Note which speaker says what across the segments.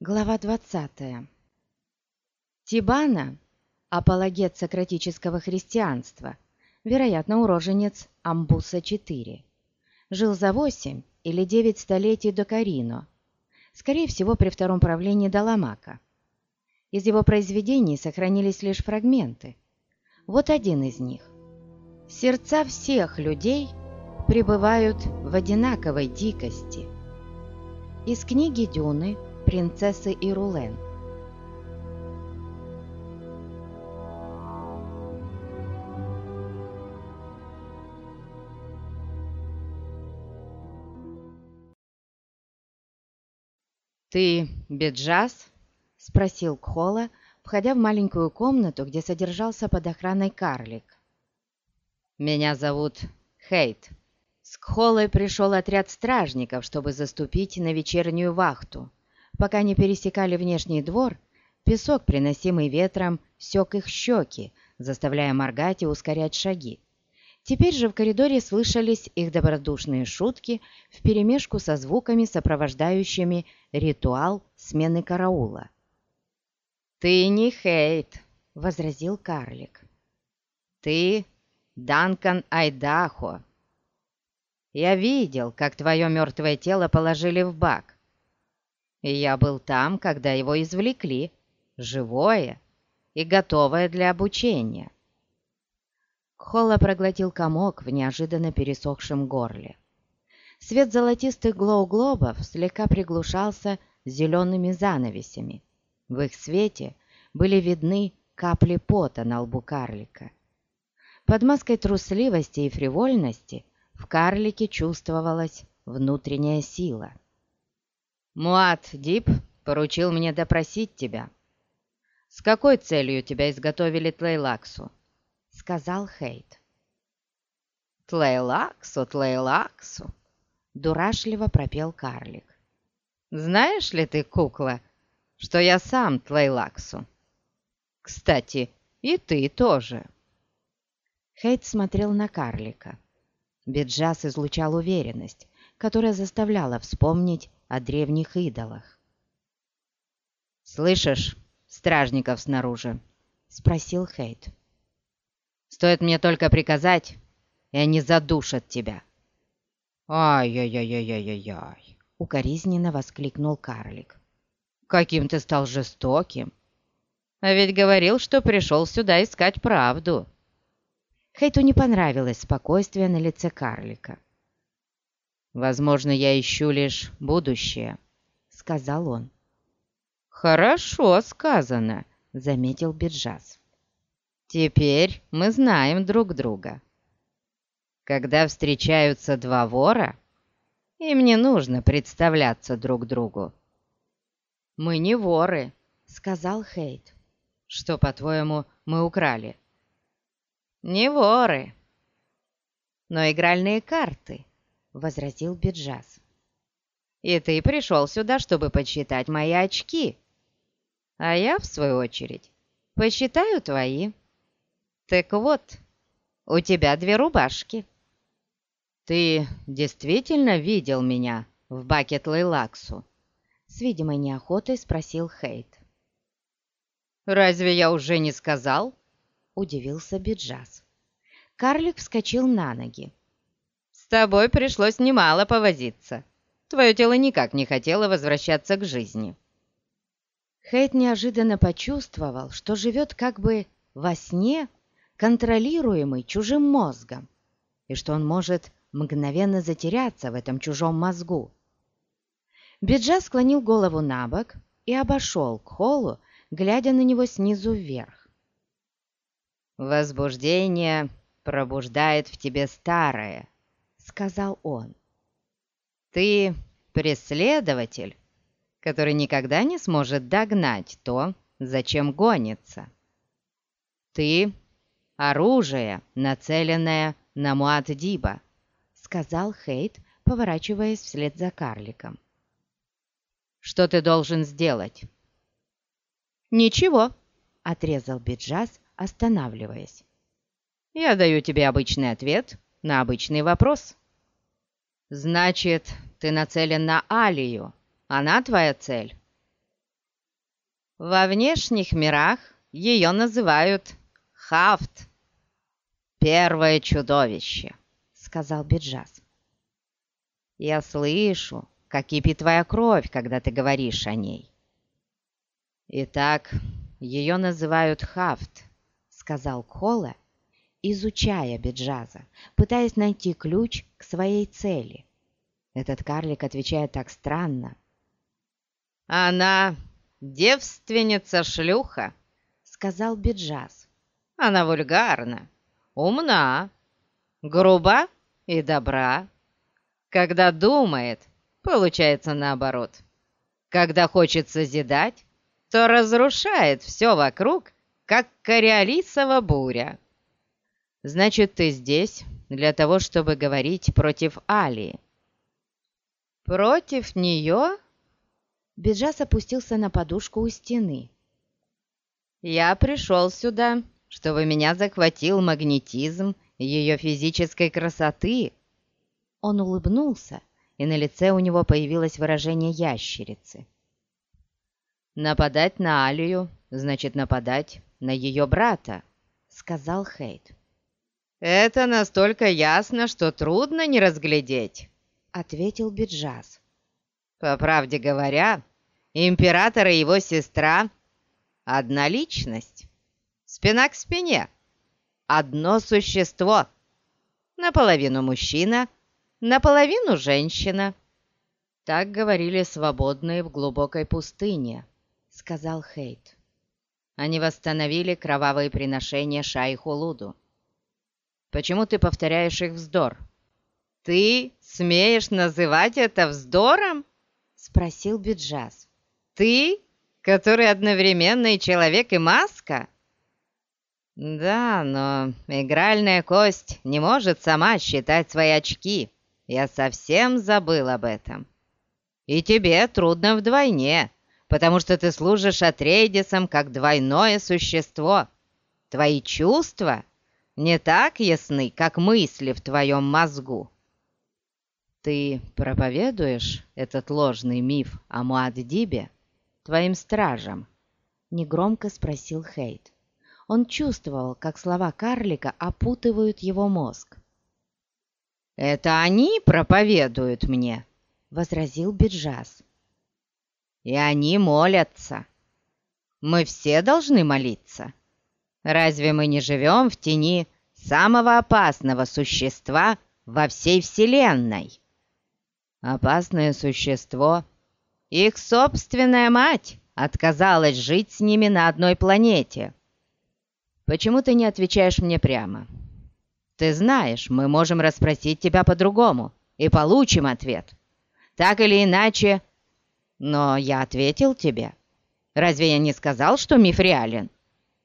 Speaker 1: Глава 20. Тибана, апологет сократического христианства, вероятно, уроженец Амбуса-4, жил за 8 или 9 столетий до Карино, скорее всего, при втором правлении Даламака. Из его произведений сохранились лишь фрагменты. Вот один из них. «Сердца всех людей пребывают в одинаковой дикости». Из книги Дюны – принцессы Ирулен. «Ты Беджас?» — спросил Кхола, входя в маленькую комнату, где содержался под охраной карлик. «Меня зовут Хейт. С Кхолой пришел отряд стражников, чтобы заступить на вечернюю вахту. Пока не пересекали внешний двор, песок, приносимый ветром, сёк их щеки, заставляя моргать и ускорять шаги. Теперь же в коридоре слышались их добродушные шутки вперемешку со звуками, сопровождающими ритуал смены караула. «Ты не Хейт», — возразил карлик. «Ты Данкан Айдахо. Я видел, как твое мертвое тело положили в бак я был там, когда его извлекли, живое и готовое для обучения. Холла проглотил комок в неожиданно пересохшем горле. Свет золотистых глоу-глобов слегка приглушался зелеными занавесями. В их свете были видны капли пота на лбу карлика. Под маской трусливости и фривольности в карлике чувствовалась внутренняя сила – Муат Дип поручил мне допросить тебя. С какой целью тебя изготовили Тлейлаксу?» — сказал Хейт. «Тлейлаксу, Тлейлаксу!» — дурашливо пропел карлик. «Знаешь ли ты, кукла, что я сам Тлейлаксу? Кстати, и ты тоже!» Хейт смотрел на карлика. Биджас излучал уверенность, которая заставляла вспомнить о древних идолах. «Слышишь, стражников снаружи?» — спросил Хейт. «Стоит мне только приказать, и они задушат тебя». «Ай-яй-яй-яй-яй-яй!» — укоризненно воскликнул карлик. «Каким ты стал жестоким! А ведь говорил, что пришел сюда искать правду!» Хейту не понравилось спокойствие на лице карлика. «Возможно, я ищу лишь будущее», — сказал он. «Хорошо сказано», — заметил Биджас. «Теперь мы знаем друг друга. Когда встречаются два вора, им не нужно представляться друг другу». «Мы не воры», — сказал Хейт. «Что, по-твоему, мы украли?» «Не воры, но игральные карты», — возразил Биджас. «И ты пришел сюда, чтобы подсчитать мои очки, а я, в свою очередь, посчитаю твои. Так вот, у тебя две рубашки». «Ты действительно видел меня в Бакет Лейлаксу?» С видимой неохотой спросил Хейт. «Разве я уже не сказал?» Удивился Биджас. Карлик вскочил на ноги. Тобой пришлось немало повозиться. Твое тело никак не хотело возвращаться к жизни». Хейт неожиданно почувствовал, что живет как бы во сне, контролируемый чужим мозгом, и что он может мгновенно затеряться в этом чужом мозгу. Биджа склонил голову на бок и обошел к холлу, глядя на него снизу вверх. «Возбуждение пробуждает в тебе старое», сказал он. «Ты преследователь, который никогда не сможет догнать то, зачем гонится. Ты — оружие, нацеленное на Муат-Диба», сказал Хейт, поворачиваясь вслед за карликом. «Что ты должен сделать?» «Ничего», — отрезал Биджас, останавливаясь. «Я даю тебе обычный ответ на обычный вопрос». «Значит, ты нацелен на Алию. Она твоя цель?» Во внешних мирах ее называют Хафт, первое чудовище, сказал Биджас. Я слышу, как кипит твоя кровь, когда ты говоришь о ней. Итак, ее называют Хафт, сказал Кола, изучая Биджаза, пытаясь найти ключ к своей цели. Этот карлик отвечает так странно. «Она девственница-шлюха», — сказал Биджаз. «Она вульгарна, умна, груба и добра. Когда думает, получается наоборот. Когда хочет созидать, то разрушает все вокруг, как кориолисова буря. Значит, ты здесь для того, чтобы говорить против Алии. «Против нее?» Биджас опустился на подушку у стены. «Я пришел сюда, чтобы меня захватил магнетизм ее физической красоты». Он улыбнулся, и на лице у него появилось выражение ящерицы. «Нападать на Алию значит нападать на ее брата», — сказал Хейт. «Это настолько ясно, что трудно не разглядеть». — ответил Биджаз. «По правде говоря, император и его сестра — одна личность, спина к спине, одно существо, наполовину мужчина, наполовину женщина». «Так говорили свободные в глубокой пустыне», — сказал Хейт. Они восстановили кровавые приношения Шайху Луду. «Почему ты повторяешь их вздор?» «Ты смеешь называть это вздором?» — спросил Биджаз. «Ты, который одновременно и человек, и маска?» «Да, но игральная кость не может сама считать свои очки. Я совсем забыл об этом. И тебе трудно вдвойне, потому что ты служишь Атрейдисом как двойное существо. Твои чувства не так ясны, как мысли в твоем мозгу». «Ты проповедуешь этот ложный миф о Муаддибе твоим стражам?» Негромко спросил Хейт. Он чувствовал, как слова карлика опутывают его мозг. «Это они проповедуют мне», — возразил Биджас. «И они молятся. Мы все должны молиться. Разве мы не живем в тени самого опасного существа во всей Вселенной?» Опасное существо. Их собственная мать отказалась жить с ними на одной планете. Почему ты не отвечаешь мне прямо? Ты знаешь, мы можем расспросить тебя по-другому и получим ответ. Так или иначе, но я ответил тебе. Разве я не сказал, что миф реален?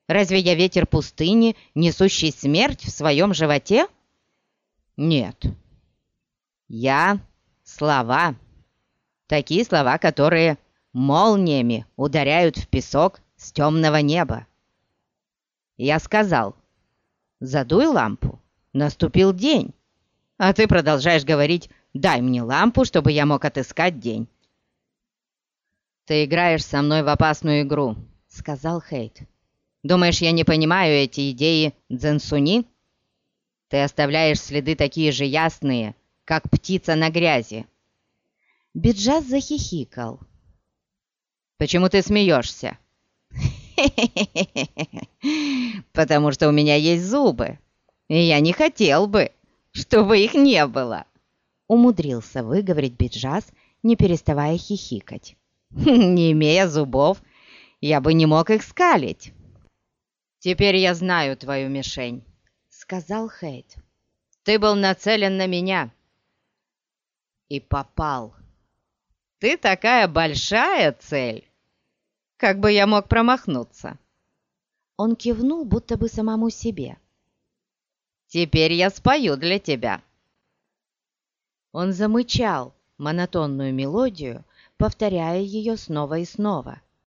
Speaker 1: Разве я ветер пустыни, несущий смерть в своем животе? Нет. Я слова. Такие слова, которые молниями ударяют в песок с темного неба. Я сказал, задуй лампу, наступил день. А ты продолжаешь говорить, дай мне лампу, чтобы я мог отыскать день. «Ты играешь со мной в опасную игру», — сказал Хейт. «Думаешь, я не понимаю эти идеи дзенсуни? Ты оставляешь следы такие же ясные, как птица на грязи. Биджаз захихикал. «Почему ты смеешься?» «Потому что у меня есть зубы, и я не хотел бы, чтобы их не было!» Умудрился выговорить Биджаз, не переставая хихикать. «Не имея зубов, я бы не мог их скалить!» «Теперь я знаю твою мишень», — сказал Хейт. «Ты был нацелен на меня, и попал. Ты такая большая цель! Как бы я мог промахнуться?» Он кивнул, будто бы самому себе. «Теперь я спою для тебя!» Он замычал монотонную мелодию, повторяя ее снова и снова –